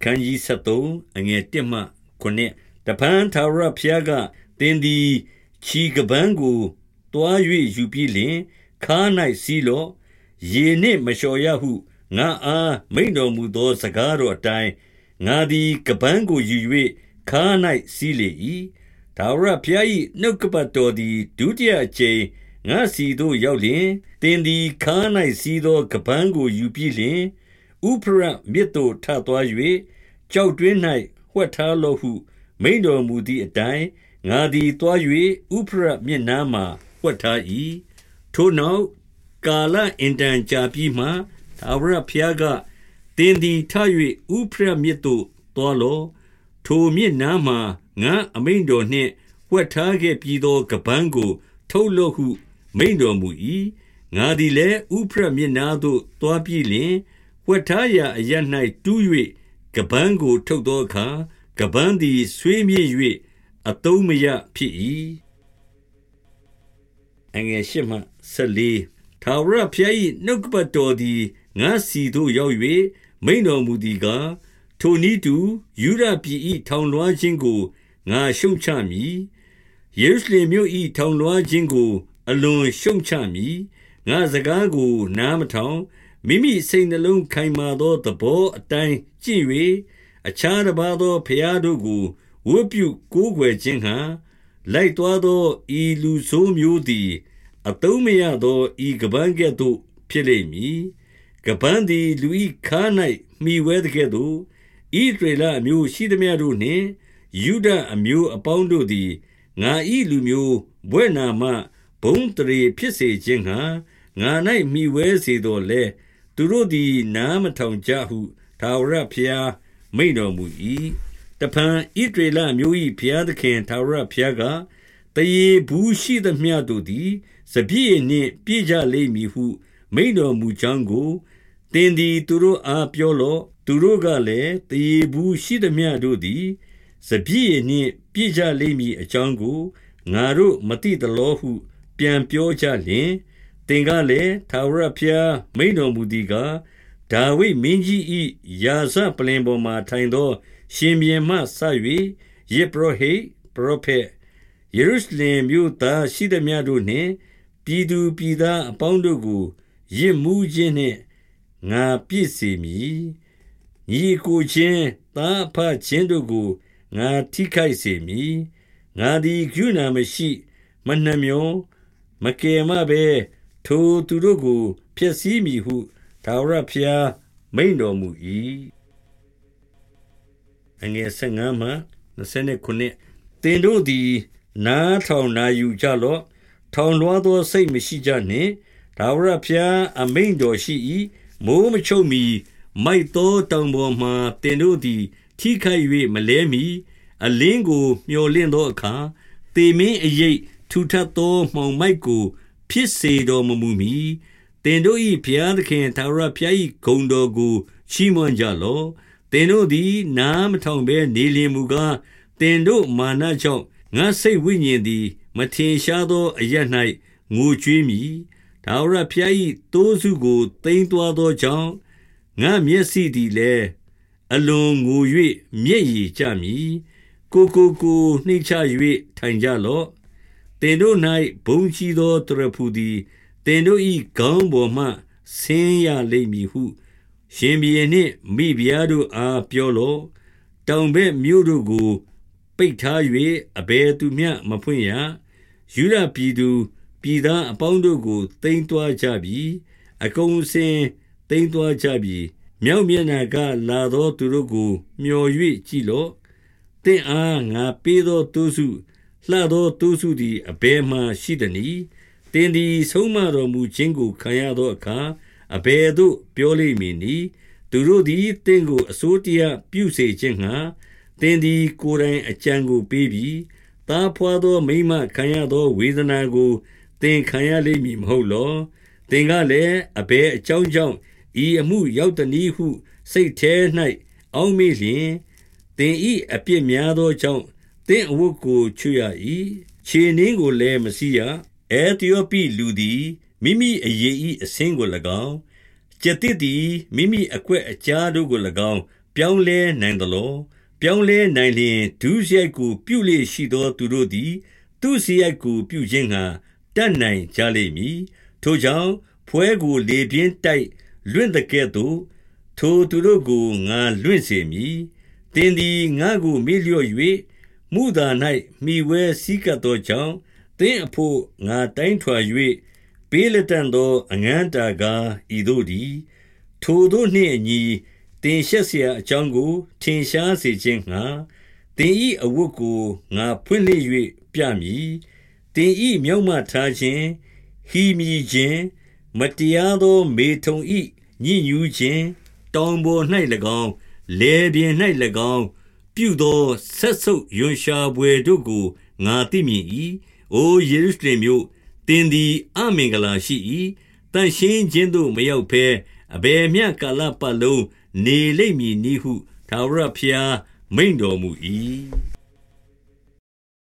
အခန်းကြီး73အငယ်1မှ9တပန်းသာရဖျားကတင်းဒီချီကပန်းကိုတွား၍ယူပြီးလင်ခါ၌စီးလော့ရေနှင့်မလျှော်ရဟုငါအားမိန်တော်မူသောစကားတော်အတိုင်းငါသည်ကပန်းကိုယူ၍ခါ၌စီးလေ၏ဒါဝရဖျား၏နှုတ်ကပတ်တော်သည်ဒုတိယအကြိမ်ငါစီသို့ရောက်လျင်တင်းဒီခါ၌စီးသောကပန်းကိုယူပြီးလျင် ဥဖရမြစ်သို့ထသွား၍ကြောက်တွင်း၌ဝှက်ထားလော့ဟု မိန်တော်မူသည့်အတိုင်းငါသည်သွား၍ဥဖရမြစ်နားမှဝှက်ထား၏ထိုနောက်ကာလအင်တန်ကြာပြီးမှသာဝရဖျားကတင်းသည်ထ၍ဥဖရမြစ်သို့သွားလော့ထိုမြစ်နားမှငါအမိန်တော်နှင့်ဝှက်ထားခဲ့ပြီးသောကပန်းကို ထုတ်လော့ဟု မိန်တော်မူ၏ငါသည်လည်းဥဖရမြစ်နားသို့သွားပြီးလျင် ဝှက်ထားရာအရ၌တူး၍ကပန်းကို ထုတ်သောအခါကပန်းသည်ဆွေးမြေ့၍အတုံးမရဖြစ်၏အငယ်ရှိမှဆက်လီထာဝရဘုရား၏နှုတ်ကပတ်တော်သည်ငါစီသို့ရောက်၍မိန်တော်မူသည်ကားထိုနည်းတူယူရပြည်၏ထောင်လွှားခြင်းကိုငါရှုံချမည်ယေရုရှလင်မြို့၏ထောင်လွှားခြင်းကို အလွန်ရှုံချမည်ငါစကားကို နားမထောင် မိမိစိတ်နှလုံးခိုင်မာသောသဘောအတိုင်းကျင့်၍အခြားတစ်ပါးသောဖျားတို့ကိုဝတ်ပြုကိုးကွယ်ခြင်းဟံလိုက်သွားသောဤလူဆိုးမျိုးသည် အတုံးမရသောဤကပန်းကဲ့သို့ဖြစ်လိမ့်မည်ကပန်းသည်လူဤခါ၌မိဝဲတဲ့ကဲ့သို့ဤဒေလအမျိုးရှိသည်များတို့နှင့်ယူဒအမျိုးအပေါင်းတို့သည်ငါဤလူမျိုးဘွဲ့နာမဘုံတရေဖြစ်စေခြင်းဟံငါ၌မိဝဲစေတော်လဲ သူတို့သည် နားမထောင်ကြဟုထာဝရဘုရား မိန့်တော်မူ၏တဖန်ဣဒရေလမျိုး၏ဘုရားသခင်ထာဝရဘုရားကတရေဘူးရှိသမျှတို့သည်စပြည့်နှင့်ပြည့်ကြလိမ့်မည်ဟု မိန့်တော်မူကြောင်းကိုတင်သည်သူတို့အားပြောလော့သူတို့ကလည်းတရေဘူးရှိသမျှတို့သည်စပြည့်နှင့်ပြည့်ကြလိမ့်မည်အကြောင်းကိုငါတို့မသိသလောဟု ပြန်ပြောကြလျင် သင်ကလည်းထာဝရဘုရားမိန်တော်မူသည်ကားဒါဝိဒ်မင်းကြီး၏ယာဇပလင်ပေါ်မှထိုင်သော ရှင်ဘင်မှဆ၍ယေဘရဟိပရောဖက်ယေရုရှလင်မြို့သားရှိသည်များတို့နှင့်ပြည်သူပြည်သားအပေါင်းတို့ကိုရစ်မှုခြင်းနှင့်ငါပြည့်စေမည်ညီကိုချင်းသားဖချင်းတို့ကိုငါထိခိုက်စေမည်ငါသည်ကုဏမရှိ မနှမျောမကေမဘဲ ထိုသူတို့ကိုဖျက်ဆီးမည်ဟုထာဝရဘုရားမိန့်တော်မူ၏အငယ်15မှ29သင်တို့သည်နားထောင်နာယူကြလော့ထောင်လွှားသောစိတ်မရှိကြနှင့်ထာဝရဘုရားအမိန့်တော်ရှိ၏မိုးမချုပ်မီမိုက်သောတောင်ပေါ်မှတင်တို့သည် ထိခိုက်၍မလဲမီအလင်းကို မျော်လင့်သောအခါတေမင်းအရိပ်ထူထပ်သောမှောင်မိုက်ကို ဖြစ်စေတော်မမူမီတင်တို့၏ဘုရားသခင်သာရဘုရား၏ဂုံတော်ကိုချီးမွမ်းကြလော့တင်တို့သည်နားမထောင်ဘဲနေလျင်မူကားတင်တို့မာနကြောင့်ငါစိတ်ဝိညာဉ်သည် မထင်ရှားသောအရ၌ငိုကြွေးမိဒါဝရဘုရား၏တိုးစုကိုတိမ်သွာသောကြောင့်ငါမျက်စိသည်လည်းအလွန်ငို၍မျက်ရည်ကျမည်ကိုကိုကိုနှိမ့်ချ၍ထိုင်ကြလော့ တင်တို့၌ဘုံကြီးသောတရဖူသည်တင်တို့၏ခေါင်းပေါ်မှဆင်းရလိမ့်မည်ဟု ရှင်ဘီရင်နှင့်မိဖုရားတို့အားပြောလော့တောင်ဘက်မြို့တို့ကိုပိတ်ထား၍အဘယ်သူမျှမဖွင့်ရယူရပြည်သူပြည်သားအပေါင်းတို့ကိုတိမ်သွာကြပြီအကုန်စင်တိမ်သွာကြပြီမြောက်မျက်နှာကလာသောသူတို့ကို မျော်၍ကြည်လော့တင့်အားငါပေးသောသူစု လှသောသူစုသည်အဘယ်မှရှိသနည်းသင်သည်ဆုံးမတော်မူခြင်းကိုခံရသောအခါအဘယ်သို့ပြောလိမ့်မည်နည်းသူတို့သည်သင်ကိုအစိုးတရားပြုစေခြင်းငှာသင်သည်ကိုယ်တိုင်အကြံကိုပေးပြီးတားဖွာသောမိမခံရသောဝေဒနာကိုသင်ခံရလိမ့်မည်မဟုတ်လောသင်ကလည်းအဘယ်အကြောင်းကြောင့်ဤအမှုရောက်တနည်းဟု စိတ်ထဲ၌အောင်းမေလျင်သင်ဤအပြစ်များသောကြောင့် သင်အဝတ်ကိုချွရ၏ခြေနှင်းကိုလည်းမစီရအဲသီယိုပိလူသည်မိမိအရေး၏အစင်းကို၎င်းကျက်တစ်သည်မိမိအကွက်အကြားတို့ကို၎င်းပြောင်းလဲနိုင်သလောပြောင်းလဲနိုင်လျင်ဒုစရိုက်ကိုပြုလေရှိသောသူတို့သည် သူစရိုက်ကိုပြုခြင်းငှာတတ်နိုင်ကြလိမ့်မည်ထိုကြောင့်ဖွဲကိုလေပြင်းတိုက်လွင့်တဲ့ကဲ့သို့ထိုသူတို့ကိုငါလွင့်စေမည်တင်းသည်ငါကိုမေ့လျော့၍ မူသာ၌မိဝဲစည်းကပ်သောကြောင့်တင်းအဖို့ငါတိုင်းထွာ၍ပေးလက်တန်သောအငန်းတာကားဤတို့သည်ထိုတို့နှင့်အညီတင်ရှက်เสียအကြောင်းကိုထင်ရှားစေခြင်းငှာတင်ဤအဝတ်ကိုငါဖွင့်လှစ်၍ပြမည်တင်ဤမြောက်မှထားခြင်းဟီမြည်ခြင်းမတရားသောမေထုံဤညဉ့်ညူးခြင်းတောင်ပေါ်၌၎င်းလေပြင်း၌၎င်း ပြုသောဆက်ဆုပ်ယွန်ရှာပွေတို့ကိုငါသိမြင်၏အိုယေရုရှလင်မြို့တင်သည်အမင်္ဂလာရှိ၏တန်ရှင်းခြင်းသို့မရောက်ဘဲအဘယ်မျှကာလပတ်လုံးနေလိမ့်မည်နည်းဟုထာဝရဘုရားမိန့်တော်မူ၏